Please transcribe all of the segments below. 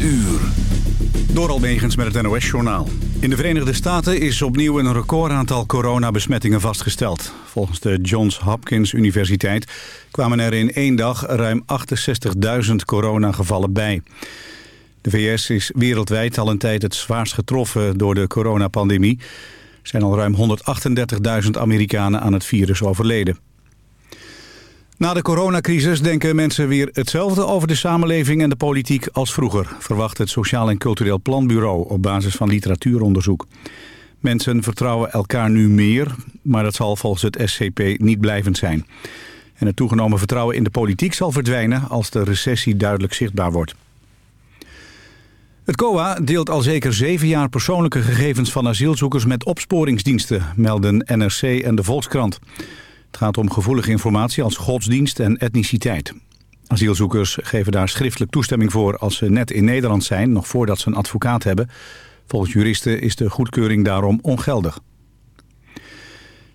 uur. Door Almegens met het NOS-journaal. In de Verenigde Staten is opnieuw een recordaantal coronabesmettingen vastgesteld. Volgens de Johns Hopkins Universiteit kwamen er in één dag ruim 68.000 coronagevallen bij. De VS is wereldwijd al een tijd het zwaarst getroffen door de coronapandemie. Er zijn al ruim 138.000 Amerikanen aan het virus overleden. Na de coronacrisis denken mensen weer hetzelfde over de samenleving en de politiek als vroeger, verwacht het Sociaal en Cultureel Planbureau op basis van literatuuronderzoek. Mensen vertrouwen elkaar nu meer, maar dat zal volgens het SCP niet blijvend zijn. En het toegenomen vertrouwen in de politiek zal verdwijnen als de recessie duidelijk zichtbaar wordt. Het COA deelt al zeker zeven jaar persoonlijke gegevens van asielzoekers met opsporingsdiensten, melden NRC en de Volkskrant. Het gaat om gevoelige informatie als godsdienst en etniciteit. Asielzoekers geven daar schriftelijk toestemming voor als ze net in Nederland zijn, nog voordat ze een advocaat hebben. Volgens juristen is de goedkeuring daarom ongeldig.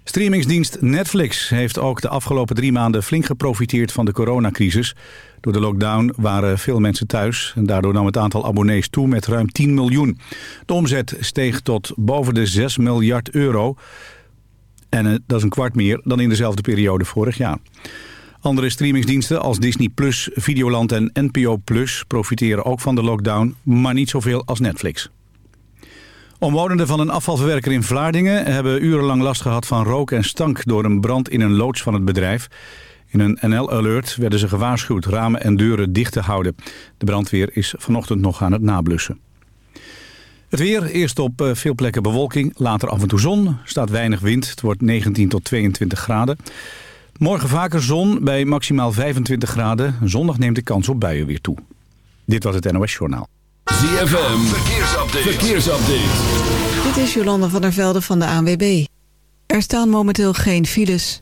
Streamingsdienst Netflix heeft ook de afgelopen drie maanden flink geprofiteerd van de coronacrisis. Door de lockdown waren veel mensen thuis en daardoor nam het aantal abonnees toe met ruim 10 miljoen. De omzet steeg tot boven de 6 miljard euro. En eh, dat is een kwart meer dan in dezelfde periode vorig jaar. Andere streamingsdiensten als Disney+, Plus, Videoland en NPO Plus profiteren ook van de lockdown, maar niet zoveel als Netflix. Omwonenden van een afvalverwerker in Vlaardingen hebben urenlang last gehad van rook en stank door een brand in een loods van het bedrijf. In een NL-alert werden ze gewaarschuwd ramen en deuren dicht te houden. De brandweer is vanochtend nog aan het nablussen. Het weer, eerst op eh, veel plekken bewolking, later af en toe zon. staat weinig wind, het wordt 19 tot 22 graden. Morgen vaker zon bij maximaal 25 graden. Zondag neemt de kans op buien weer toe. Dit was het NOS Journaal. ZFM, verkeersupdate. verkeersupdate. Dit is Jolanda van der Velde van de ANWB. Er staan momenteel geen files.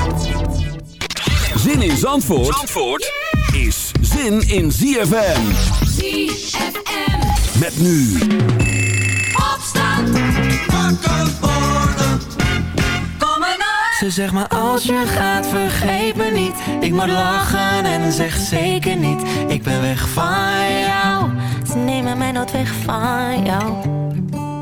Zin in Zandvoort, Zandvoort is zin in ZFM. ZFM. Met nu. Opstand. Wakker worden. Kom maar naar. Ze zegt maar als je gaat vergeet me niet Ik moet lachen en zeg zeker niet Ik ben weg van jou Ze nemen mij nooit weg van jou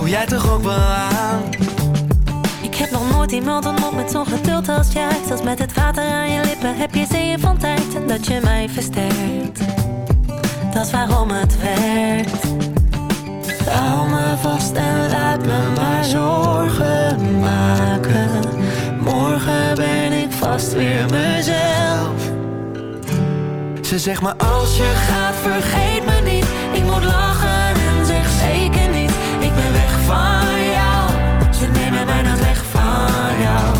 Voel jij toch ook wel aan? Ik heb nog nooit iemand ontmoet met zo'n geduld als jij. Zelfs met het water aan je lippen heb je zeeën van tijd. Dat je mij versterkt. Dat is waarom het werkt. Hou me vast en laat me maar zorgen maken. Morgen ben ik vast weer mezelf. Ze zegt maar als je gaat vergeet me niet. Ik moet lachen van Ze nemen mij nooit weg van jou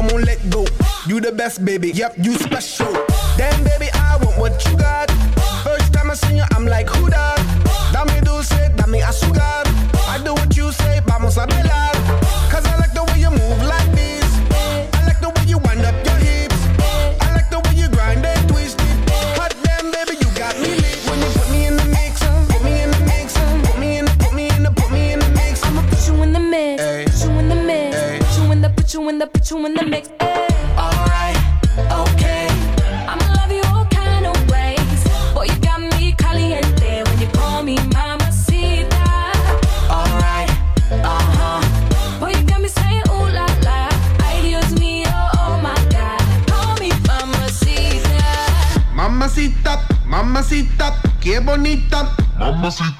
I won't let go. You the best, baby. Yep, you special. Damn, baby, I want what you got. First time I seen you, I'm like, who that? Bonita. Mamacita.